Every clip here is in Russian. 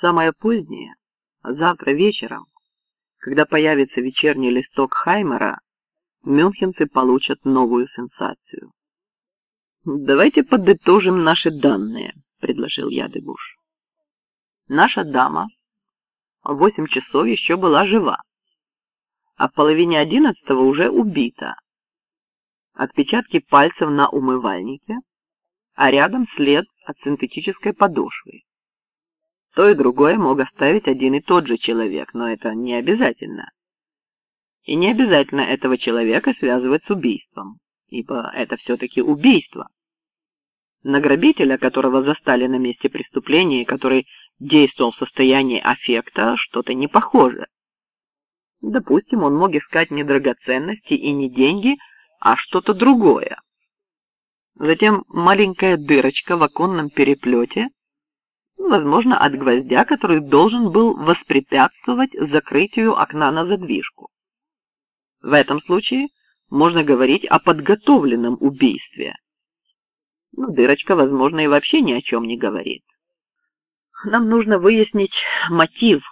Самое позднее, завтра вечером, когда появится вечерний листок Хаймера, мюнхенцы получат новую сенсацию. «Давайте подытожим наши данные», — предложил я Дебуш. Наша дама в восемь часов еще была жива, а в половине одиннадцатого уже убита. Отпечатки пальцев на умывальнике, а рядом след от синтетической подошвы. То и другое мог оставить один и тот же человек, но это не обязательно. И не обязательно этого человека связывать с убийством, ибо это все-таки убийство. На грабителя, которого застали на месте преступления, который действовал в состоянии аффекта, что-то не похоже. Допустим, он мог искать не драгоценности и не деньги, а что-то другое. Затем маленькая дырочка в оконном переплете, возможно, от гвоздя, который должен был воспрепятствовать закрытию окна на задвижку. В этом случае можно говорить о подготовленном убийстве. Но дырочка, возможно, и вообще ни о чем не говорит. Нам нужно выяснить мотив.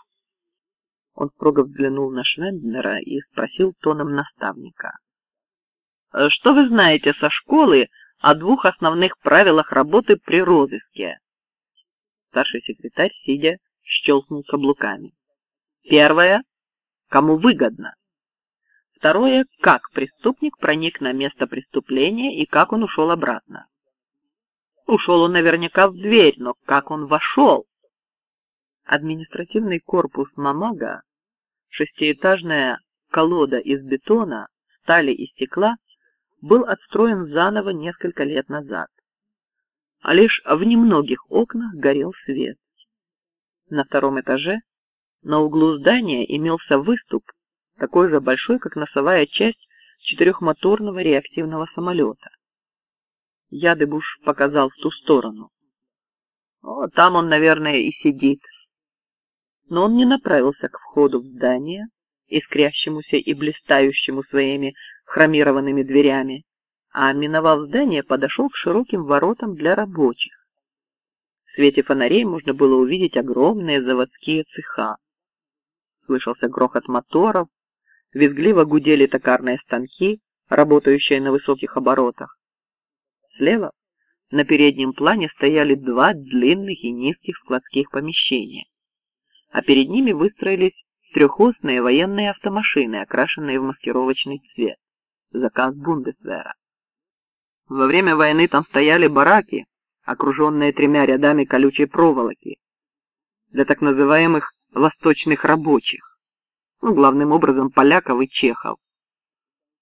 Он строго взглянул на Швенднера и спросил тоном наставника. Что вы знаете со школы о двух основных правилах работы при розыске? Старший секретарь, сидя, щелкнул каблуками. Первое — кому выгодно. Второе — как преступник проник на место преступления и как он ушел обратно. Ушел он наверняка в дверь, но как он вошел? Административный корпус Мамага, шестиэтажная колода из бетона, стали и стекла, был отстроен заново несколько лет назад. А лишь в немногих окнах горел свет. На втором этаже на углу здания имелся выступ, такой же большой, как носовая часть четырехмоторного реактивного самолета. Ядыбуш показал в ту сторону. О, там он, наверное, и сидит, но он не направился к входу в здание, искрящемуся и блистающему своими хромированными дверями, а, миновав здание, подошел к широким воротам для рабочих. В свете фонарей можно было увидеть огромные заводские цеха. Слышался грохот моторов, визгливо гудели токарные станки, работающие на высоких оборотах. Слева на переднем плане стояли два длинных и низких складских помещения а перед ними выстроились трехосные военные автомашины, окрашенные в маскировочный цвет. Заказ Бундесвера. Во время войны там стояли бараки, окруженные тремя рядами колючей проволоки, для так называемых восточных рабочих, ну, главным образом поляков и чехов.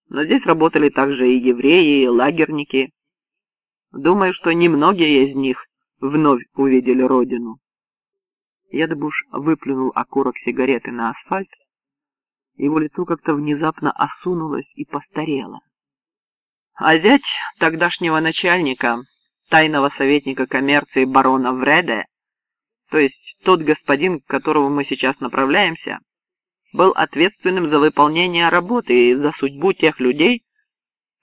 Но здесь работали также и евреи, и лагерники. Думаю, что немногие из них вновь увидели родину. Ядыбуш выплюнул окурок сигареты на асфальт, его лицо как-то внезапно осунулось и постарело. А зять тогдашнего начальника, тайного советника коммерции барона Вреде, то есть тот господин, к которому мы сейчас направляемся, был ответственным за выполнение работы и за судьбу тех людей,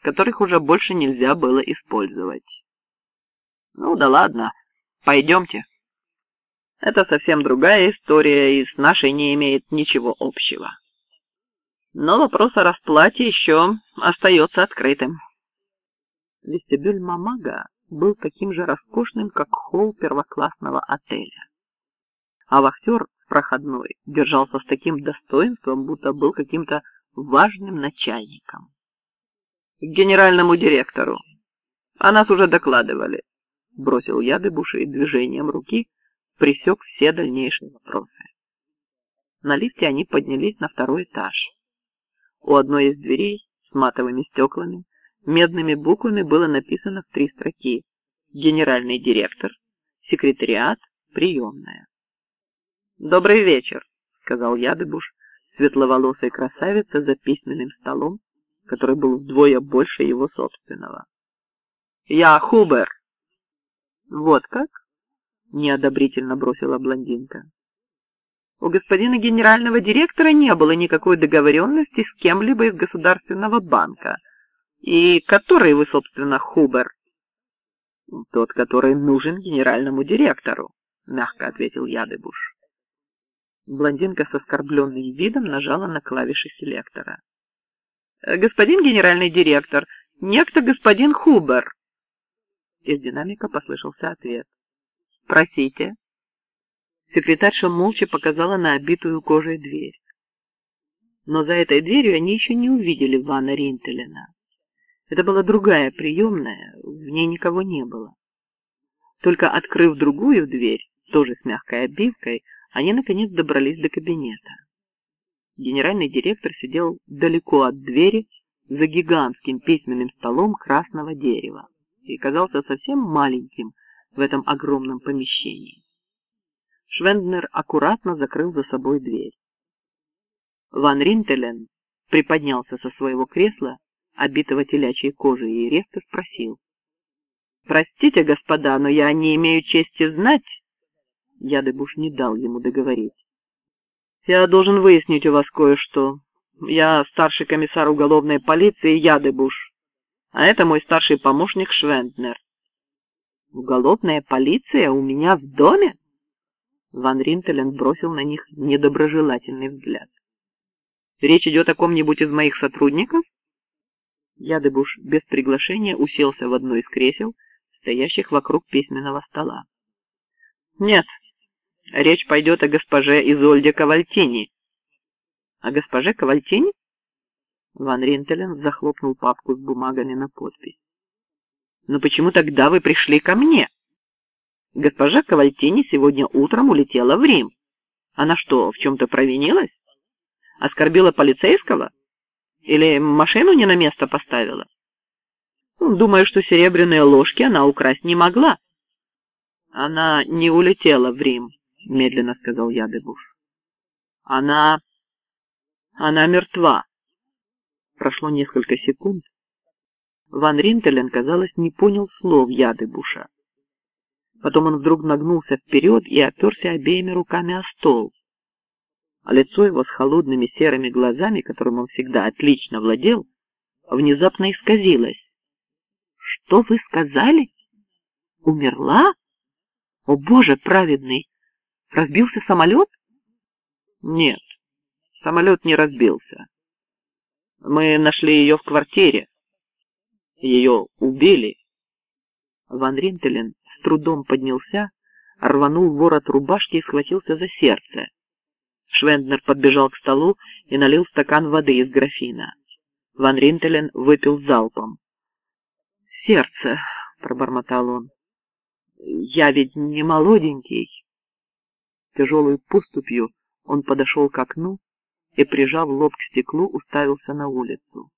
которых уже больше нельзя было использовать. Ну да ладно, пойдемте. Это совсем другая история и с нашей не имеет ничего общего. Но вопрос о расплате еще остается открытым. Вестибюль Мамага был таким же роскошным, как холл первоклассного отеля. А вахтер проходной держался с таким достоинством, будто был каким-то важным начальником. Генеральному директору. О нас уже докладывали. Бросил я дебуши движением руки, пресек все дальнейшие вопросы. На лифте они поднялись на второй этаж. У одной из дверей с матовыми стеклами медными буквами было написано в три строки «Генеральный директор», «Секретариат», «Приемная». «Добрый вечер», — сказал Ядыбуш, светловолосой красавица за письменным столом, который был вдвое больше его собственного. «Я Хубер». «Вот как?» неодобрительно бросила блондинка. У господина генерального директора не было никакой договоренности с кем-либо из государственного банка. И который вы, собственно, Хубер? Тот, который нужен генеральному директору, мягко ответил Ядыбуш. Блондинка с оскорбленным видом нажала на клавиши селектора. «Э, «Господин генеральный директор, некто господин Хубер!» Из динамика послышался ответ. «Просите». Секретарша молча показала на обитую кожей дверь. Но за этой дверью они еще не увидели Вана Ринтелена. Это была другая приемная, в ней никого не было. Только открыв другую дверь, тоже с мягкой обивкой, они наконец добрались до кабинета. Генеральный директор сидел далеко от двери за гигантским письменным столом красного дерева и казался совсем маленьким в этом огромном помещении. Швенднер аккуратно закрыл за собой дверь. Ван Ринтелен приподнялся со своего кресла, обитого телячьей кожей, и резко спросил. «Простите, господа, но я не имею чести знать...» Ядыбуш не дал ему договорить. «Я должен выяснить у вас кое-что. Я старший комиссар уголовной полиции Ядыбуш, а это мой старший помощник Швенднер». «Уголовная полиция у меня в доме?» Ван Ринтелен бросил на них недоброжелательный взгляд. Речь идет о ком-нибудь из моих сотрудников? Ядыбуш без приглашения уселся в одно из кресел, стоящих вокруг письменного стола. Нет, речь пойдет о госпоже Изольде Кавальтини. О госпоже Кавальтини? Ван Ринтелен захлопнул папку с бумагами на подпись. Но почему тогда вы пришли ко мне? Госпожа Кавальтини сегодня утром улетела в Рим. Она что, в чем-то провинилась? Оскорбила полицейского? Или машину не на место поставила? Ну, думаю, что серебряные ложки она украсть не могла. Она не улетела в Рим, медленно сказал Ядыбуш. Она... она мертва. Прошло несколько секунд. Ван Ринтелен, казалось, не понял слов Ядыбуша. Потом он вдруг нагнулся вперед и оперся обеими руками о стол а лицо его с холодными серыми глазами, которым он всегда отлично владел, внезапно исказилось. «Что вы сказали? Умерла? О, Боже праведный! Разбился самолет?» «Нет, самолет не разбился. Мы нашли ее в квартире. Ее убили». Ван Ринтелен с трудом поднялся, рванул ворот рубашки и схватился за сердце. Швенднер подбежал к столу и налил стакан воды из графина. Ван Ринтелен выпил залпом. «Сердце», — пробормотал он, — «я ведь не молоденький». Тяжелой поступью он подошел к окну и, прижав лоб к стеклу, уставился на улицу.